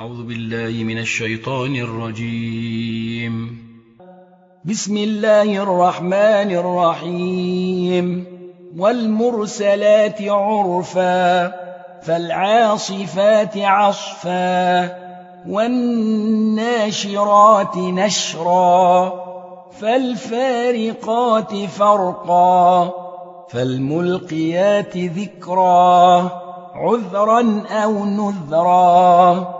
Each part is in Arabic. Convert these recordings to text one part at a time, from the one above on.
أعوذ بالله من الشيطان الرجيم. بسم الله الرحمن الرحيم. والمرسلات عرفا فالعاصفات عصفا والناشرات نشرا فالفارقات فرقا فالملقيات ذكرا عذرا أو نذرا.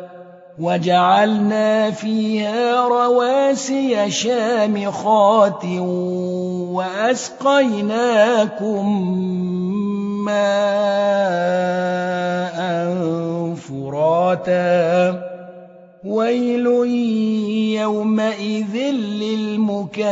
وجعلنا فيها رواسي شامخات وأسقيناكم ماء فراتا. ويل يومئذ للمكذبين.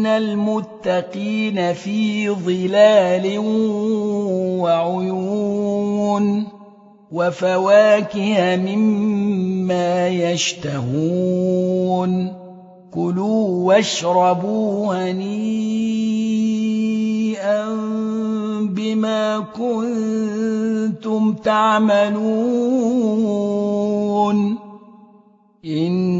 إن المتقين في ظلال وعيون وفواكه مما يشتهون كلوا واشربوا هنيئا بما كنتم تعملون إنا